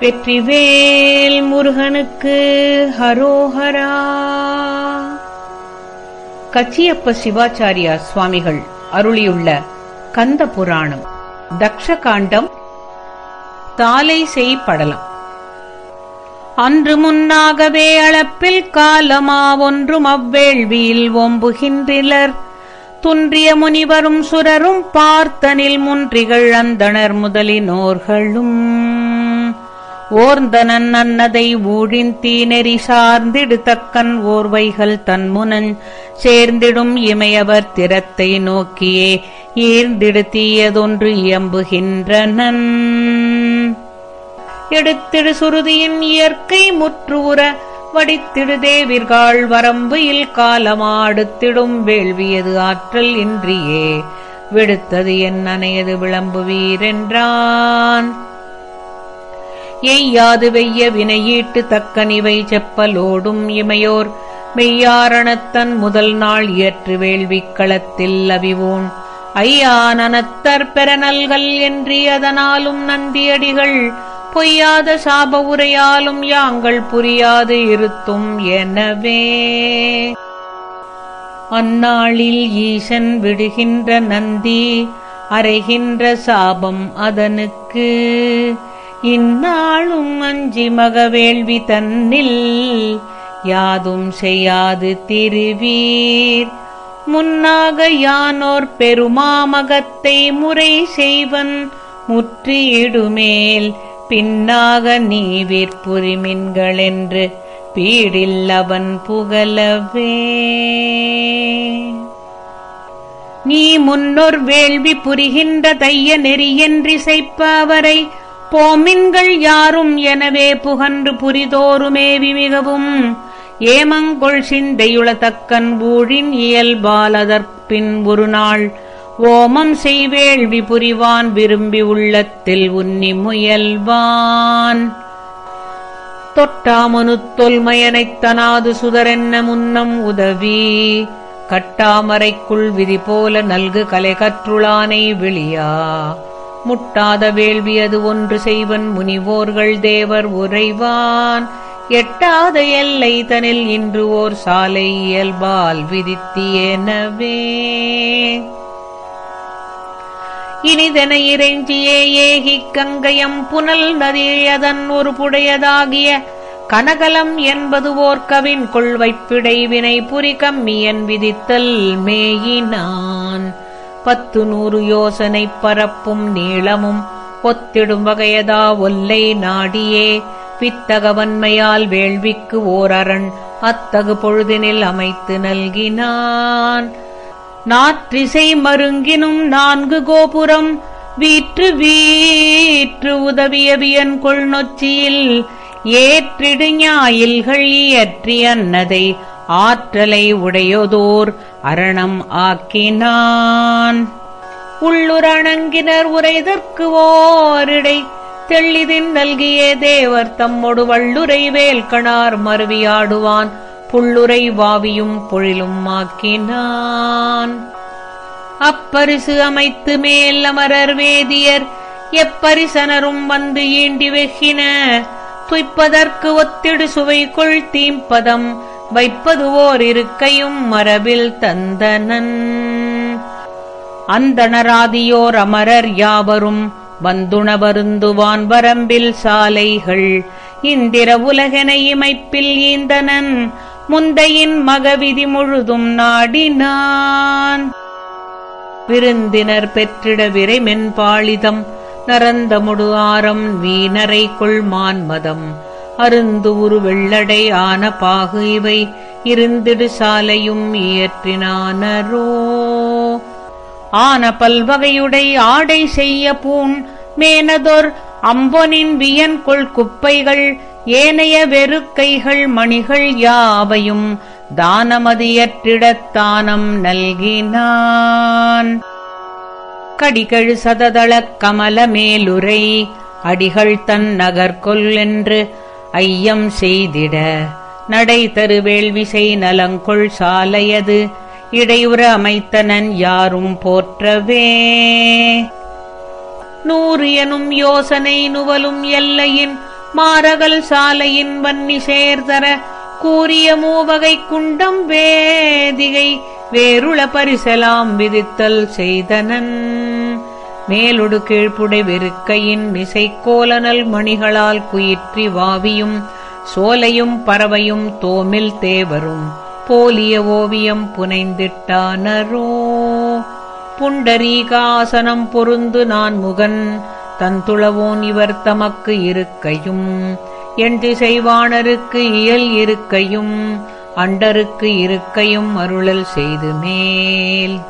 வெற்றிவேல் முருகனுக்கு ஹரோஹரா. கச்சியப்ப சிவாச்சாரியா சுவாமிகள் அருளியுள்ள கந்த புராணம் தக்ஷகாண்டம் தாலை செய் படலம். அன்று முன்னாகவே அளப்பில் காலமா ஒன்றும் அவ்வேள்வியில் ஒம்புகின்றிலர் துன்றிய முனிவரும் சுரரும் பார்த்தனில் முன்றிகள் அந்தணர் முதலினோர்களும். ஓர்ந்தனன் அன்னதை ஊழின் தீநெறி சார்ந்திடு தக்கன் ஓர்வைகள் தன்முனன். சேர்ந்திடும் இமையவர் திறத்தை நோக்கியே ஈர்ந்திடு தீயதொன்று இயம்புகின்றனன். எடுத்திடு சுருதியின் இயற்கை முற்றுவுற வடித்திடு தேவிர்காள் வரம்பு இல் காலமாடுத்திடும் வேள்வியது ஆற்றல் இன்றியே. விடுத்தது என் அணையது விளம்புவீரென்றான் எய்யாது வெய்ய வினையீட்டு தக்கனிவை செப்பலோடும் இமையோர். மெய்யாரணத்தன் முதல் நாள் இயற்று வேள்விக்களத்தில் அவிவோன். ஐயானனத்தர் பெறநல்கள் என்றி அதனாலும் நந்தியடிகள். பொய்யாத சாப உரையாலும் யாங்கள் புரியாது இருத்தும் எனவே. அந்நாளில் ஈசன் விடுகின்ற நந்தி அறைகின்ற சாபம் அதனுக்கு. இந்நாளும் அஞ்சி மகவேள்வி தன்னில் யாதும் செய்யாது திருவீர். முன்னாக யானோர் பெருமாமகத்தை முறை செய்வன் முற்றியிடுமேல் பின்னாக நீ விற்புரிமின்களென்று பீடில் அவன் புகழவே நீ முன்னொர் வேள்வி புரிகின்ற தைய நெறியென்றிசைப்ப அவரை போமின்கள் யாரும் எனவே புகன்று புரிதோருமேவி மிகவும் ஏமங்கொள் சிந்தையுளதக்கன் ஊழின் இயல்பாலதற்பின் ஒரு நாள் ஓமம் செய்வேள்வி புரிவான் விரும்பி உள்ளத்தில் உன்னி முயல்வான். தொட்டாமனு தொல்மயனைத் தனாது சுதரென்ன முன்னம் உதவி. கட்டாமரைக்குள் விதி போல நல்கு கலை கற்றுளானை விழியா. முட்டாத வேள்வியது ஒன்று செய்வன் முனிவோர்கள் தேவர் உறைவான். எட்டாத எல்லை தனில் இன்று ஓர் சாலை இயல்பால் விதித்தியனவே. இனிதென இறைஞ்சியே ஏகிக் கங்கயம் புனல் நதியதன் ஒரு புடையதாகிய கனகலம் என்பது ஓர்கவின் கொள்வைப்பிடை வினை புரி கம்மியன் விதித்தல் மேயினான். பத்து நூறு யோசனை பரப்பும் நீளமும் ஒத்திடும் வகையதா ஒல்லை நாடியே. வித்தகவன்மையால் வேள்விக்கு ஓரரண் அத்தகு பொழுதினில் அமைத்து நல்கினான். நாற்றிசை மருங்கினும் நான்கு கோபுரம் வீற்று வீற்று உதவியவியன் கொள்நொச்சியில் ஏற்றிடுஞாயில்கள் ஏற்றிடு ஞாயில்கள் இயற்றி அன்னதை ஆற்றலை உடையதோர் அரணம் ஆக்கினான். உள்ளுரணங்கினர் உரைதற்கு ஓரிடை. தெள்ளிதின் நல்கிய தேவர் தம்மொடு வள்ளுரை வேல்கணார் மருவியாடுவான் புள்ளுரை வாவியும் பொழிலும் ஆக்கினான். அப்பரிசு அமைத்து மேல் அமரர் வேதியர். எப்பரிசனரும் வந்து ஈண்டி வெகின. துய்ப்பதற்கு ஒத்திடு சுவைக்குள் தீம்பதம். வைப்பதுவோர் இருக்கையும் மரபில் தந்தனன். அந்தணராதியோர் அமரர் யாவரும் வந்துணவருந்துவான் வரம்பில் சாலைகள். இந்திர உலகென இமைப்பில் ஈந்தனன். முந்தையின் மகவிதி முழுதும் நாடினான். விருந்தினர் பெற்றிட விரை மென்பாளிதம் நரந்தமுடு ஆரம் வீணரை கொள்மான் மதம். அருந்து உரு வெள்ளடை ஆன பாகு இவை. இருந்திடு சாலையும் இயற்றினானரோ. ஆன பல்வகையுடை ஆடை செய்ய பூண் மேனதொர் அம்பொனின் வியன்கொள் குப்பைகள். ஏனைய வெறுக்கைகள் மணிகள் யாவையும் தானமதியற்றிடத்தானம் நல்கினான். கடிகள் சததளக் கமல மேலுரை. அடிகள் தன் நகர்கொல் என்று ஐயம் செய்திட. நடை தரு வேள்விசை நலங்கொள் சாலையது. இடையுற அமைத்தனன் யாரும் போற்றவே. நூறு எனும் யோசனை நுவலும் எல்லையின் மாரகல் சாலையின் வன்னி சேர்தர கூறிய மூவகை குண்டம் வேதிகை வேருள பரிசலாம் விதித்தல் செய்தனன். மேலொடு கீழ்ப்புடை வெறுக்கையின் மிசைக்கோலனல் மணிகளால் குயிற்றி வாவியும் சோலையும் பறவையும் தோமில் தேவரும். போலிய ஓவியம் புனைந்திட்டானரோ? புண்டரீகாசனம் பொருந்து நான் முகன் தந்துளவோன் இவர் தமக்கு இருக்கையும். என் திசைவாணருக்கு இயல் இருக்கையும் அண்டருக்கு இருக்கையும் அருளல் செய்து மேல்.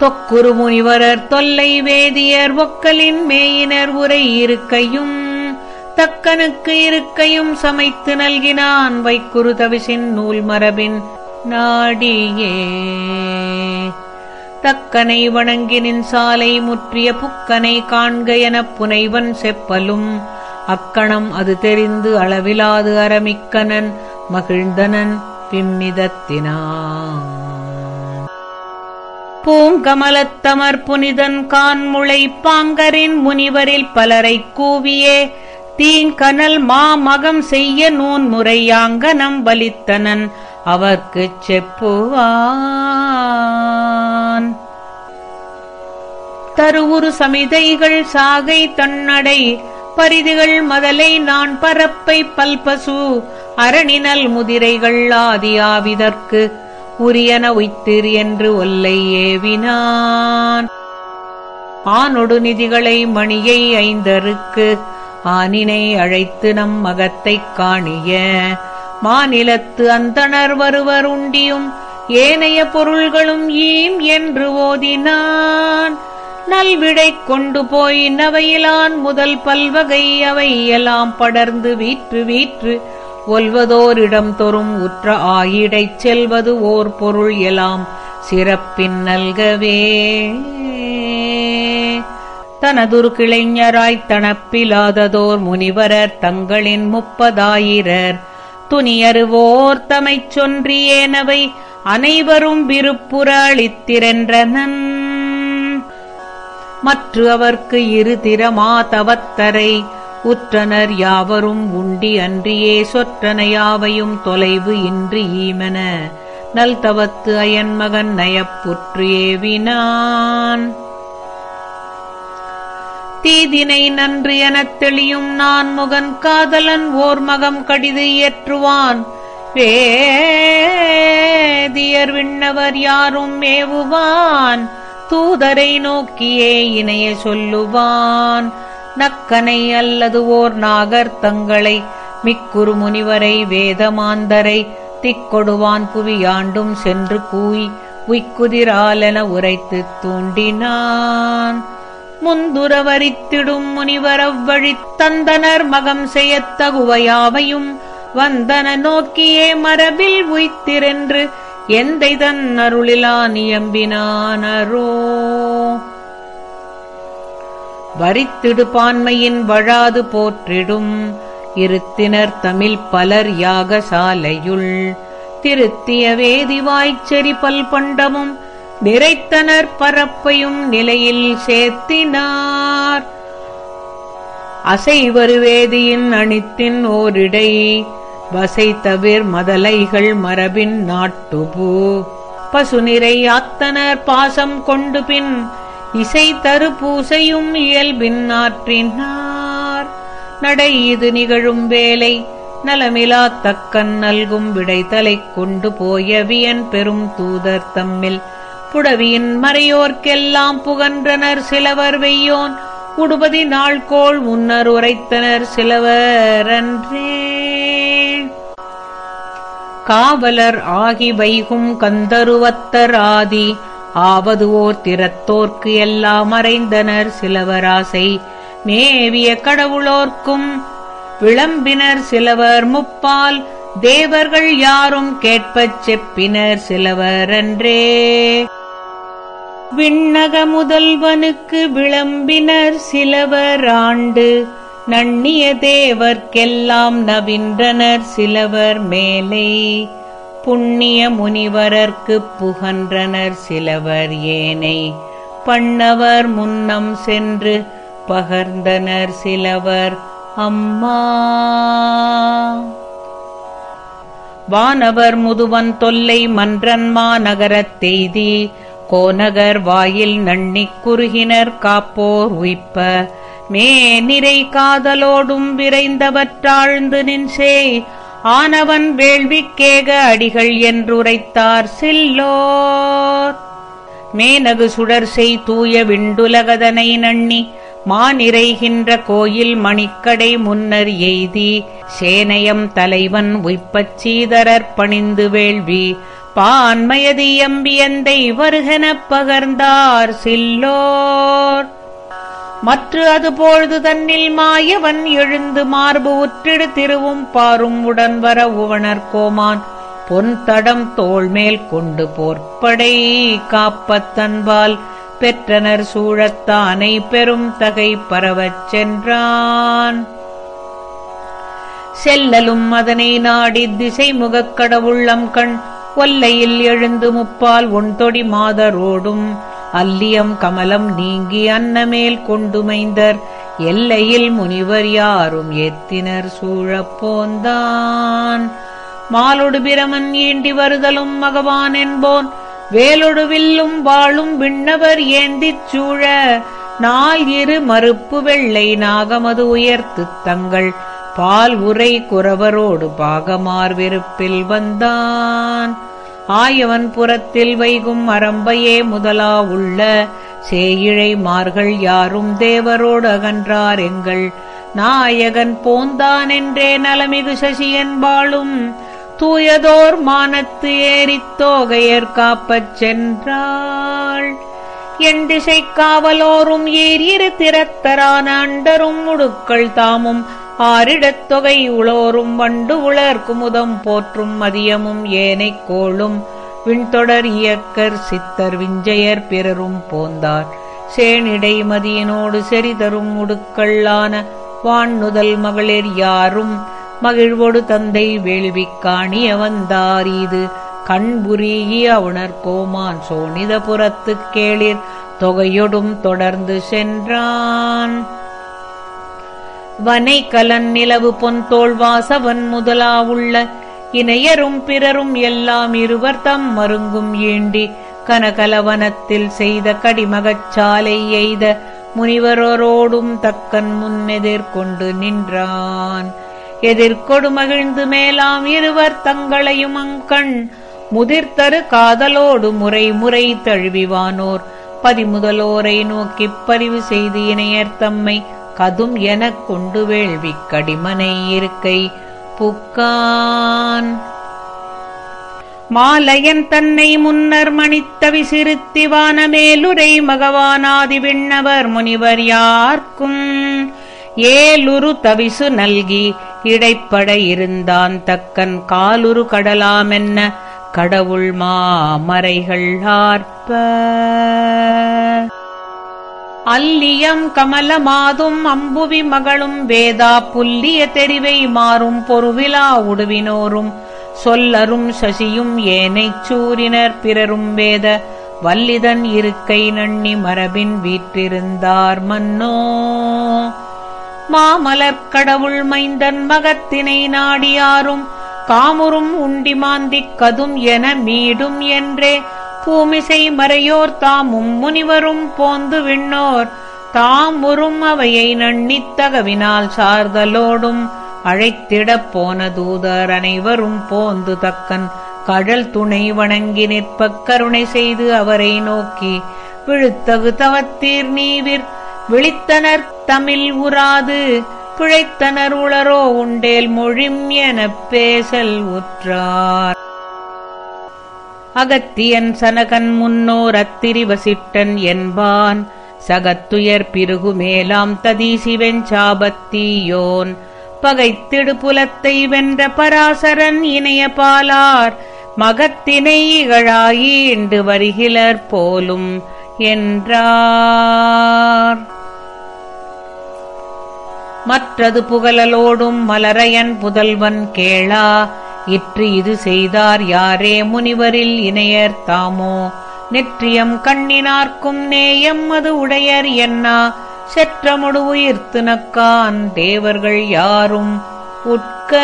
தொக்குரு முனிவரர் தொல்லை வேதியர் ஒக்கலின் மேயினர் உரை இருக்கையும் தக்கனுக்கு இருக்கையும் சமைத்து நல்கினான் வைக்குரு தவிசின் நூல் மரபின் நாடியே. தக்கனை வணங்கினின் சாலை முற்றிய புக்கனை காண்க எனப் புனைவன் செப்பலும் அக்கணம் அது தெரிந்து அளவிலாது அரமிக்கனன் மகிழ்ந்தனன் பிம்மிதத்தினான் பூங்கமலத்தமர் புனிதன் கான்முளை பாங்கரின் முனிவரில் பலரை கூவியே. தீங்கனல் மாமகம் செய்ய நூன் முறையாங்கனம் வலித்தனன் அவர்க்குச் செப்புவான். தருவுரு சமிதைகள் சாகை தன்னடை பரிதிகள் மதலை நான் பரப்பை பல்பசு அரணினல் முதிரைகள் ஆதியாவிதற்கு உரியன உய்த்திர் என்று ஒல்லை ஏவினான். ஆனொடு நிதிகளை மணியை ஐந்தருக்கு ஆனினை அழைத்து நம் மகத்தைக் காணிய. மாநிலத்து அந்தணர் வருவர் உண்டியும் ஏனைய பொருள்களும் ஈம் என்று ஓதினான். நல்விடை கொண்டு போய் நவையிலான் முதல் பல்வகை அவை எல்லாம் படர்ந்து வீற்று வீற்று ஒல்வதோரிடம் தொறும் உற்ற ஆயிடைச் செல்வது ஓர் பொருள் எலாம் சிறப்பின் நல்கவே. தனதுரு கிளைஞராய்த் தனப்பிலாததோர் முனிவரர் தங்களின் முப்பதாயிரர். துணியருவோர் தமைச் சொன்றியேனவை அனைவரும் விருப்புற அளித்திரென்றனன். மற்று அவர்க்கு இரு திறமா தவத்தரை உற்றனர் யாவரும் உண்டி அன்றியே சொற்றனையாவையும் தொலைவு இன்றி ஈமென. நல் தவத்து அயன் மகன் நயப்புற்று ஏவினான். தீதினை நன்று எனத் தெளியும் நான் முகன் காதலன் ஓர் மகம் கடிது இயற்றுவான். வேதியர் விண்ணவர் யாரும் மேவுவான் தூதரை நோக்கியே இணைய சொல்லுவான். நக்கனை அல்லது ஓர் நாகர் தங்களை மிக்குறு முனிவரை வேதமாந்தரை திக்கொடுவான் புவியாண்டும் சென்று கூய் உய்க்குதிராலென உரைத்துத் தூண்டினான். முந்துரவரித்திடும் முனிவரவ்வழி தந்தனர் மகம் செய்யத்தகுவையாவையும் வந்தன நோக்கியே மரபில் உய்த்திரென்று எந்தை தன் அருளிலா நியம்பினானரோ? வரித்திடுபான்மையின் வழாது போற்றிடும். இருத்தினர் தமிழ் பலர் யாகசாலையுள். திருத்திய வேதிவாய்ச்செறி பல் பண்டமும் நிறைத்தனர் பரப்பையும் நிலையில் சேர்த்தினார். அசைவரு வேதியின் அணித்தின் ஓரிடை வசை தவிர் மதலைகள் மரபின் நாட்டுபூ. பசுநிறை ஆத்தனர் பாசம் கொண்டு பின் இசை தரு பூசையும் இயல்பின் ஆற்றினார். நடை இது நிகழும் வேலை நலமிலா தக்கன் நல்கும் விடைதலை கொண்டு போயவியன் பெரும் தூதர் தம்மில். புடவியின் மறையோர்க்கெல்லாம் புகன்றனர் சிலவர் வெய்யோன் உடுபதி நாள்கோள் முன்னர் உரைத்தனர் சிலவரன்றே காவலர் ஆகி வைகும் கந்தருவத்தர் ஆதி ஆவது ஓர் திறத்தோர்க்கு எல்லாம் மறைந்தனர் சிலவராசை. நேவிய கடவுளோர்க்கும் விளம்பினர் சிலவர் முப்பால். தேவர்கள் யாரும் கேட்பச் செப்பினர் சிலவரன்றே. விண்ணக முதல்வனுக்கு விளம்பினர் சிலவர் ஆண்டு நண்ணிய தேவர்க்கெல்லாம் நவின்றனர் சிலவர் மேலே. புண்ணிய முனிவரர்க்குப் புகன்றனர் சிலவர் ஏனை. பண்ணவர் முன்னம் சென்று பகர்ந்தனர் சிலவர் அம்மா. வானவர் முதுவன் தொல்லை மன்றன் நகரத் தெய்தி. கோநகர் வாயில் நன்னிக் குறுகினர் காப்போர் உய்ப்ப. மே நிறை காதலோடும் விரைந்தவற்றாழ்ந்து நின்சே ஆனவன் வேள்விக்கேக அடிகள் என்றுரைத்தார் சில்லோர். மேனகு சுடர்செய் தூய விண்டுலகதனை நண்ணி மானிறைகின்ற கோயில் மணிக்கடை முன்னர் எய்தி சேனையம் தலைவன் உய்ப்பச் சீதரற் பணிந்து வேள்வி பான்மயதி எம்பியந்தை வருகெனப் பகர்ந்தார் சில்லோர். மற்ற அதுபொழுது தன்னில் மாயவன் எழுந்து மார்பு உற்றிடு திருவும் பாரும் உடன் வர உவனர் கோமான். பொன் தடம் தோள்மேல் கொண்டு போர்ப்படை காப்பத்தன்பால் பெற்றனர் சூழத்தானை பெரும் தகை பரவச் சென்றான். செல்லலும் அதனை நாடித் திசை முகக் கடவுள்ளம் கண் ஒல்லையில் எழுந்து முப்பால் ஒன்தொடி மாதரோடும் அல்லியம் கமலம் நீங்கி அன்னமேல் கொண்டுமைந்தர். எல்லையில் முனிவர் யாரும் எத்தினர் சூழப் போந்தான். மாலொடு பிரமன் ஈண்டி வருதலும் மகவான் என்போன். வேலொடு வில்லும் வாழும் விண்ணவர் ஏந்திச் சூழ. நாள் இரு மறுப்பு வெள்ளை நாகமது உயர்த்துத் தங்கள். பால் உரை குறவரோடு பாகமார் வெறுப்பில் வந்தான். ஆயவன் புறத்தில் வைகும் அரம்பையே முதலா உள்ள சேயிழை மார்கள் யாரும் தேவரோடு அகன்றார் எங்கள். நாயகன் போந்தான் என்றே நலமிகு சசியன் வாழும் தூயதோர் மானத்து ஏறித்தோகையர் காப்பச் சென்றாள். என் திசை காவலோரும் ஏறியிரு திறத்தரான அண்டரும் முடுக்கள் தாமும் ஆரிடத் தொகை உளோரும் வண்டு உளர் குமுதம் போற்றும் மதியமும் ஏனைக் கோளும். விண்தொடர் இயக்கர் சித்தர் விஞ்சையர் பிறரும் போந்தார். சேனிடை மதியினோடு செறிதரும் முடுக்கள்ளான வான்நுதல் மகளிர் யாரும். மகிழ்வொடு தந்தை வேள்விக் காணிய வந்தார் இது கண்புரிய உணர் கோமான் சோனிதபுரத்துக் கேளிர். தொகையொடும் தொடர்ந்து சென்றான். வனை கலன் நிலவு பொன்தோள் வாசவன் முதலா உள்ள இணையரும் பிறரும் எல்லாம் இருவர் தம் மருங்கும் ஏண்டி கனகலவனத்தில் செய்த கடிமகச் சாலை எய்த முனிவரோரோடும் தக்கன் முன்னெதிர்கொண்டு நின்றான். எதிர்கொடு மகிழ்ந்து மேலாம் இருவர் தங்களையும் அங்கண் முதிர்த்தரு காதலோடு முறை முறை தழுவிவானோர். பதிமுதலோரை நோக்கிப் பரிவு செய்து இணையர் தம்மை கதும் எனக் கொண்டு வேள்விக் கடிமனை இருக்கை புக்கான். மாலையன் தன்னை முன்னர் மணித்தவி சிறுத்தி வானமேலுரை மகவானாதி விண்ணவர் முனிவர் யார்க்கும்? ஏலுரு தவிசு நல்கி இடைப்பட இருந்தான் தக்கன் காலுரு கடலாமென்ன கடவுள் மாமறைகள் ஆர்ப்ப. அல்லியம் கமலமாதும் அம்புவி மகளும் வேதா புல்லிய தெரிவை மாறும் பொருவிலா உடுவினோரும். சொல்லரும் சசியும் ஏனைச் சூரினர் பிறரும் வேத வல்லிதன் இருக்கை நண்ணி மரபின் வீற்றிருந்தார் மன்னோ. மாமலர்க் கடவுள் மைந்தன் மகத்தினை நாடியாரும் காமுறும் உண்டிமாந்திக் கதும் என மீடும் என்றே பூமிசை மறையோர் தாமும் முனிவரும் போந்து விண்ணோர். தாமுறும் அவையை நன்னித்தகவினால் சார்தலோடும். அழைத்திடப் போன தூதர் அனைவரும் போந்து தக்கன். கடல் துணை வணங்கி நிற்ப கருணை செய்து அவரை நோக்கி விழுத்தகு தவத்தீர் நீவிர் விழித்தனர் தமிழ் உராது. பிழைத்தனர் உளரோ உண்டேல் மொழிம் எனப் பேசல் உற்றார். அகத்தியன் சனகன் முன்னோர் அத்திரி வசிட்டன் என்பான். சகத்துயர் பிருகு மேலாம் ததீசி வெஞ்சாபத்தியோன் பகைத்திடு புலத்தை வென்ற பராசரன் இணைய பாலார். மகத்தினை இகழாயீண்டு வருகிலர் போலும் என்றார். மற்றது புகழலோடும் மலரையன் புதல்வன் கேளா. இற்று இது செய்தார் யாரே முனிவரில் இணையர் தாமோ. நெற்றியம் கண்ணினார்க்கும் நேயம் அது உடையர் என்னா. செற்றமுடு உயிர்த்து நக்கான் தேவர்கள் யாரும் உட்க